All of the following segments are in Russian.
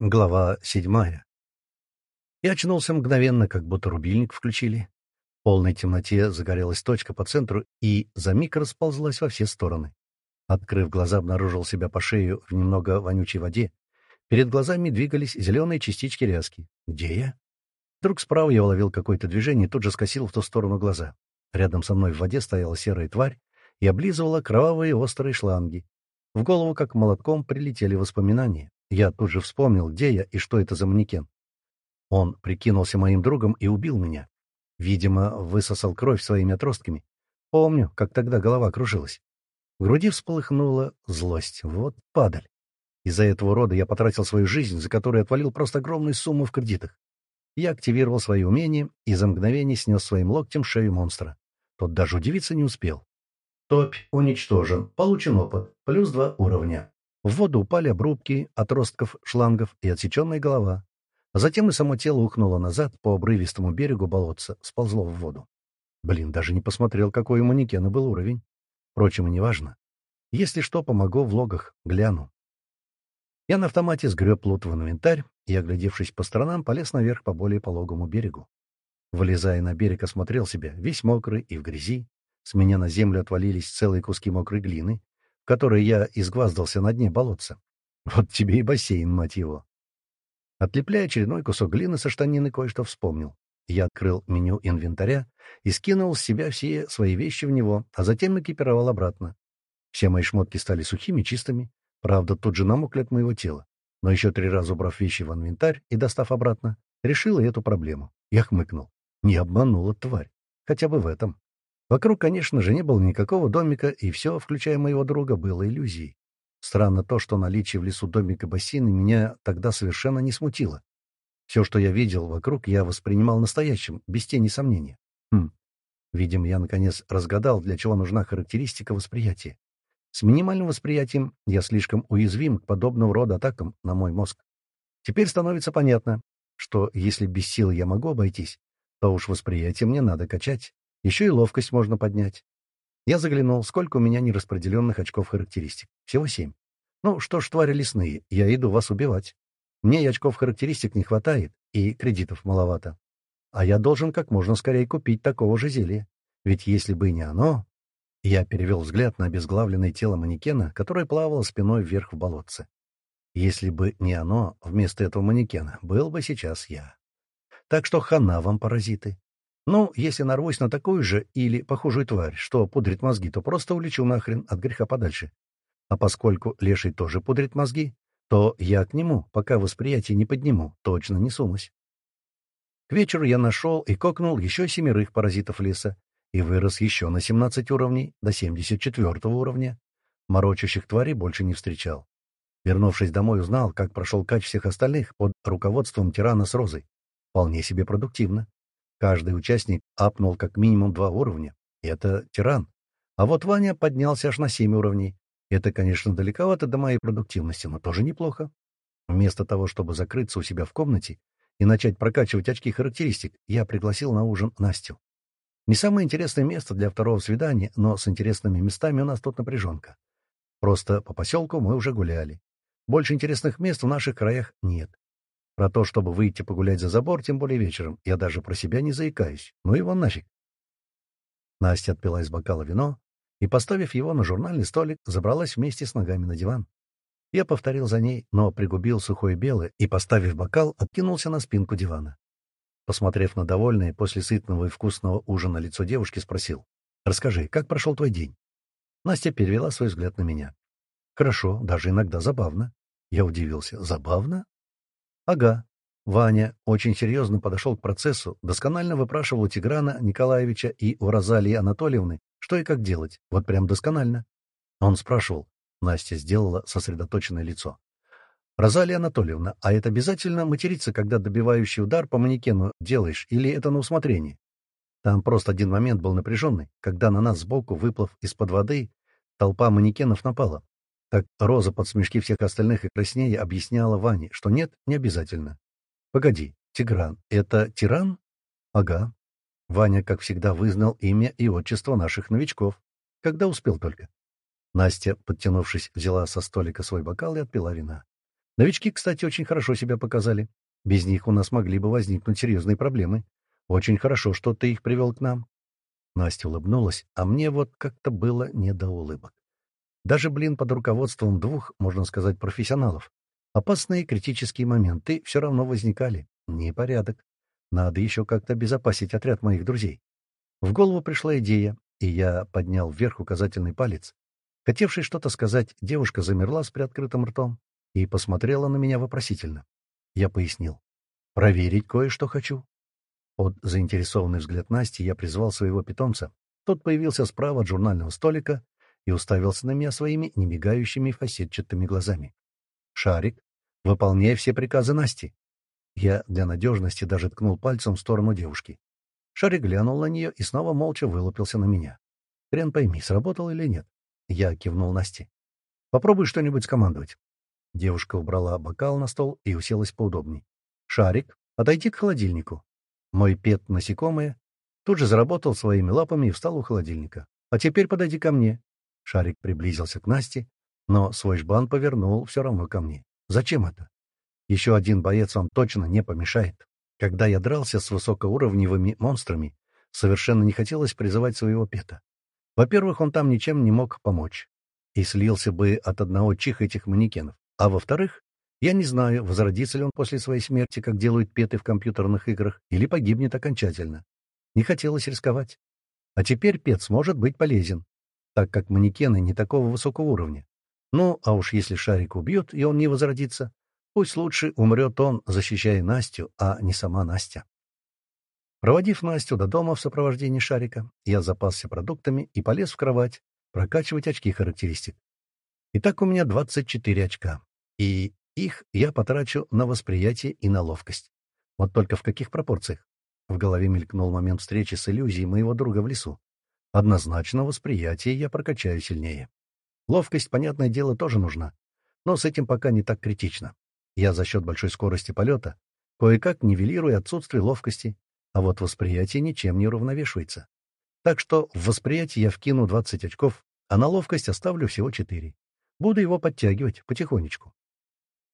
Глава седьмая. Я очнулся мгновенно, как будто рубильник включили. В полной темноте загорелась точка по центру и за миг расползлась во все стороны. Открыв глаза, обнаружил себя по шею в немного вонючей воде. Перед глазами двигались зеленые частички ряски. Где я? Вдруг справа я уловил какое-то движение и тут же скосил в ту сторону глаза. Рядом со мной в воде стояла серая тварь и облизывала кровавые острые шланги. В голову, как молотком, прилетели воспоминания. Я тут же вспомнил, где я и что это за манекен. Он прикинулся моим другом и убил меня. Видимо, высосал кровь своими отростками. Помню, как тогда голова кружилась. В груди всполыхнула злость. Вот падаль. Из-за этого рода я потратил свою жизнь, за которую отвалил просто огромную сумму в кредитах. Я активировал свои умения и за мгновение снес своим локтем шею монстра. Тот даже удивиться не успел. Топь уничтожен. Получен опыт. Плюс два уровня. В воду упали обрубки, отростков, шлангов и отсеченная голова. Затем и само тело ухнуло назад по обрывистому берегу болотца, сползло в воду. Блин, даже не посмотрел, какой у манекена был уровень. Впрочем, и неважно. Если что, помогу в логах, гляну. Я на автомате сгреб лут в инвентарь и, оглядевшись по сторонам, полез наверх по более пологому берегу. Вылезая на берег, осмотрел себя, весь мокрый и в грязи. С меня на землю отвалились целые куски мокрой глины, которой я изгваздался на дне болотца. Вот тебе и бассейн, мать его. Отлепляя очередной кусок глины со штанины, кое-что вспомнил. Я открыл меню инвентаря и скинул с себя все свои вещи в него, а затем экипировал обратно. Все мои шмотки стали сухими, чистыми. Правда, тут же намокли от моего тела. Но еще три раза убрав вещи в инвентарь и достав обратно, решил и эту проблему. Я хмыкнул. Не обманула тварь. Хотя бы в этом. Вокруг, конечно же, не было никакого домика, и все, включая моего друга, было иллюзией. Странно то, что наличие в лесу домика бассейна меня тогда совершенно не смутило. Все, что я видел вокруг, я воспринимал настоящим, без тени сомнения. Хм. Видимо, я, наконец, разгадал, для чего нужна характеристика восприятия. С минимальным восприятием я слишком уязвим к подобного рода атакам на мой мозг. Теперь становится понятно, что если без силы я могу обойтись, то уж восприятие мне надо качать. Еще и ловкость можно поднять. Я заглянул, сколько у меня нераспределенных очков характеристик. Всего семь. Ну что ж, твари лесные, я иду вас убивать. Мне и очков характеристик не хватает, и кредитов маловато. А я должен как можно скорее купить такого же зелья. Ведь если бы не оно... Я перевел взгляд на обезглавленное тело манекена, которое плавало спиной вверх в болотце. Если бы не оно, вместо этого манекена, был бы сейчас я. Так что хана вам, паразиты. Ну, если нарвусь на такую же или похожую тварь, что пудрит мозги, то просто улечу нахрен от греха подальше. А поскольку леший тоже пудрит мозги, то я к нему, пока восприятие не подниму, точно не сунусь. К вечеру я нашел и кокнул еще семерых паразитов леса и вырос еще на 17 уровней, до 74 уровня. Морочащих тварей больше не встречал. Вернувшись домой, узнал, как прошел кач всех остальных под руководством тирана с розой. Вполне себе продуктивно. Каждый участник апнул как минимум два уровня. Это тиран. А вот Ваня поднялся аж на семь уровней. Это, конечно, далековато до моей продуктивности, но тоже неплохо. Вместо того, чтобы закрыться у себя в комнате и начать прокачивать очки характеристик, я пригласил на ужин Настю. Не самое интересное место для второго свидания, но с интересными местами у нас тут напряженка. Просто по поселку мы уже гуляли. Больше интересных мест в наших краях нет. Про то, чтобы выйти погулять за забор, тем более вечером, я даже про себя не заикаюсь. Ну его нафиг. Настя отпила из бокала вино и, поставив его на журнальный столик, забралась вместе с ногами на диван. Я повторил за ней, но пригубил сухое белое и, поставив бокал, откинулся на спинку дивана. Посмотрев на довольное после сытного и вкусного ужина лицо девушки, спросил. «Расскажи, как прошел твой день?» Настя перевела свой взгляд на меня. «Хорошо, даже иногда забавно». Я удивился. «Забавно? Ага. Ваня очень серьезно подошел к процессу, досконально выпрашивал у Тиграна Николаевича и у Розалии Анатольевны, что и как делать. Вот прям досконально. Он спрашивал. Настя сделала сосредоточенное лицо. «Розалия Анатольевна, а это обязательно материться, когда добивающий удар по манекену делаешь, или это на усмотрение?» Там просто один момент был напряженный, когда на нас сбоку, выплыв из-под воды, толпа манекенов напала. Так Роза под смешки всех остальных и краснее объясняла Ване, что нет, не обязательно. «Погоди, Тигран, это тиран?» «Ага». Ваня, как всегда, вызнал имя и отчество наших новичков. Когда успел только. Настя, подтянувшись, взяла со столика свой бокал и отпила вина. Новички, кстати, очень хорошо себя показали. Без них у нас могли бы возникнуть серьезные проблемы. Очень хорошо, что ты их привел к нам. Настя улыбнулась, а мне вот как-то было не до улыбок. Даже, блин, под руководством двух, можно сказать, профессионалов. Опасные критические моменты все равно возникали. Непорядок. Надо еще как-то обезопасить отряд моих друзей. В голову пришла идея, и я поднял вверх указательный палец. Хотевший что-то сказать, девушка замерла с приоткрытым ртом и посмотрела на меня вопросительно. Я пояснил. «Проверить кое-что хочу». Под заинтересованный взгляд Насти я призвал своего питомца. Тот появился справа от журнального столика и уставился на меня своими немигающими фасетчатыми глазами. «Шарик, выполняй все приказы Насти». Я для надежности даже ткнул пальцем в сторону девушки. Шарик глянул на нее и снова молча вылупился на меня. Хрен пойми, сработал или нет. Я кивнул Насте. «Попробуй что-нибудь скомандовать». Девушка убрала бокал на стол и уселась поудобней. «Шарик, отойди к холодильнику». Мой пет насекомое тут же заработал своими лапами и встал у холодильника. «А теперь подойди ко мне». Шарик приблизился к Насте, но свой жбан повернул все равно ко мне. «Зачем это? Еще один боец вам точно не помешает. Когда я дрался с высокоуровневыми монстрами, совершенно не хотелось призывать своего пета. Во-первых, он там ничем не мог помочь. И слился бы от одного чих этих манекенов. А во-вторых, я не знаю, возродится ли он после своей смерти, как делают петы в компьютерных играх, или погибнет окончательно. Не хотелось рисковать. А теперь пет сможет быть полезен, так как манекены не такого высокого уровня. Ну, а уж если шарик убьют, и он не возродится, пусть лучше умрет он, защищая Настю, а не сама Настя. Проводив Настю до дома в сопровождении шарика, я запасся продуктами и полез в кровать прокачивать очки характеристик. Итак, у меня 24 очка, и их я потрачу на восприятие и на ловкость. Вот только в каких пропорциях? В голове мелькнул момент встречи с иллюзией моего друга в лесу. Однозначно восприятие я прокачаю сильнее. Ловкость, понятное дело, тоже нужна, но с этим пока не так критично. Я за счет большой скорости полета кое-как нивелирую отсутствие ловкости а вот восприятие ничем не уравновешивается. Так что в восприятие я вкину 20 очков, а на ловкость оставлю всего 4. Буду его подтягивать потихонечку.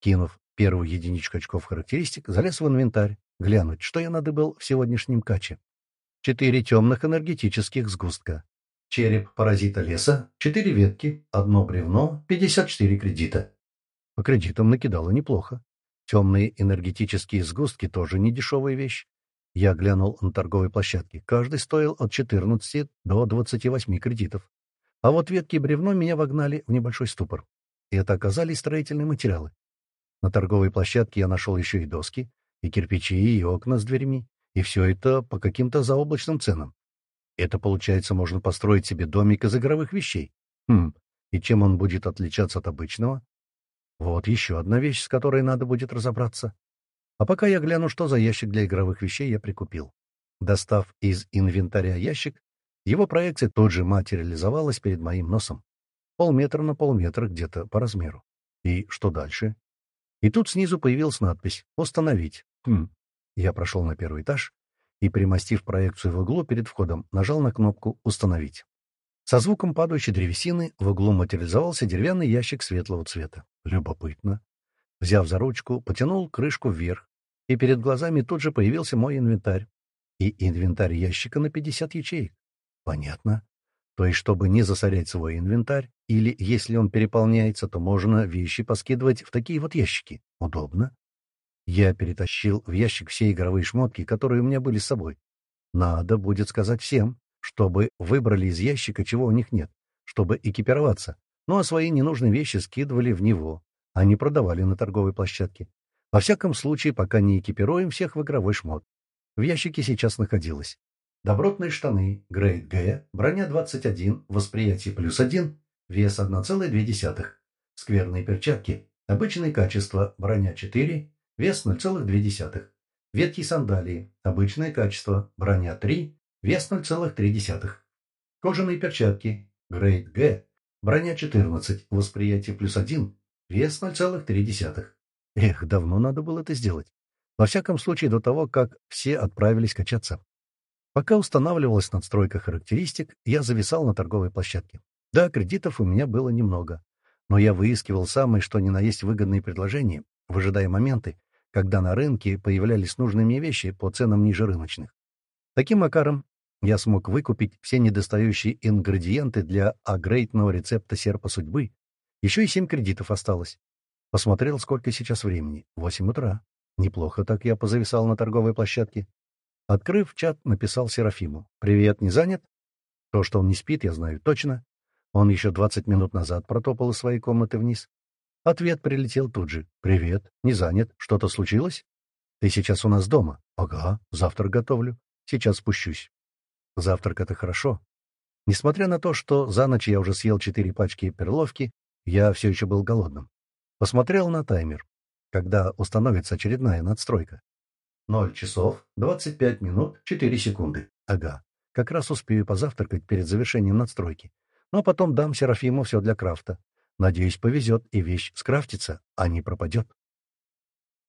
Кинув первую единичку очков характеристик, залез в инвентарь, глянуть, что я надыбал в сегодняшнем каче. Четыре темных энергетических сгустка. Череп паразита леса, четыре ветки, одно бревно, 54 кредита. По кредитам накидало неплохо. Темные энергетические сгустки тоже не дешевая вещь. Я глянул на торговой площадке. Каждый стоил от 14 до 28 кредитов. А вот ветки и бревно меня вогнали в небольшой ступор. И это оказались строительные материалы. На торговой площадке я нашел еще и доски, и кирпичи, и окна с дверьми. И все это по каким-то заоблачным ценам. Это, получается, можно построить себе домик из игровых вещей. Хм, и чем он будет отличаться от обычного? Вот еще одна вещь, с которой надо будет разобраться. А пока я гляну, что за ящик для игровых вещей я прикупил. Достав из инвентаря ящик, его проекция тут же материализовалась перед моим носом. Полметра на полметра где-то по размеру. И что дальше? И тут снизу появилась надпись «Установить». Хм. Я прошел на первый этаж и, примостив проекцию в углу перед входом, нажал на кнопку «Установить». Со звуком падающей древесины в углу материализовался деревянный ящик светлого цвета. Любопытно. Взяв за ручку, потянул крышку вверх, и перед глазами тут же появился мой инвентарь. И инвентарь ящика на 50 ячеек. Понятно. То есть, чтобы не засорять свой инвентарь, или, если он переполняется, то можно вещи поскидывать в такие вот ящики. Удобно. Я перетащил в ящик все игровые шмотки, которые у меня были с собой. Надо будет сказать всем, чтобы выбрали из ящика, чего у них нет, чтобы экипироваться. Ну а свои ненужные вещи скидывали в него, а не продавали на торговой площадке. Во всяком случае, пока не экипируем всех в игровой шмот. В ящике сейчас находилось. Добротные штаны, грейд Г, броня 21, восприятие плюс 1, вес 1,2. Скверные перчатки, обычное качество, броня 4, вес 0,2. Ветки сандалии, обычное качество, броня 3, вес 0,3. Кожаные перчатки, грейд Г, броня 14, восприятие плюс 1, вес 0,3. Эх, давно надо было это сделать. Во всяком случае, до того, как все отправились качаться. Пока устанавливалась надстройка характеристик, я зависал на торговой площадке. Да, кредитов у меня было немного. Но я выискивал самые что ни на есть выгодные предложения, выжидая моменты, когда на рынке появлялись нужные мне вещи по ценам ниже рыночных. Таким макаром я смог выкупить все недостающие ингредиенты для агрейтного рецепта серпа судьбы. Еще и семь кредитов осталось. Посмотрел, сколько сейчас времени. Восемь утра. Неплохо так я позависал на торговой площадке. Открыв чат, написал Серафиму. «Привет, не занят?» То, что он не спит, я знаю точно. Он еще двадцать минут назад протопал из своей комнаты вниз. Ответ прилетел тут же. «Привет, не занят. Что-то случилось?» «Ты сейчас у нас дома?» «Ага, завтрак готовлю. Сейчас спущусь». Завтрак — это хорошо. Несмотря на то, что за ночь я уже съел четыре пачки перловки, я все еще был голодным. Посмотрел на таймер, когда установится очередная надстройка. Ноль часов, двадцать пять минут, четыре секунды. Ага, как раз успею позавтракать перед завершением надстройки. Но потом дам Серафиму все для крафта. Надеюсь, повезет, и вещь скрафтится, а не пропадет.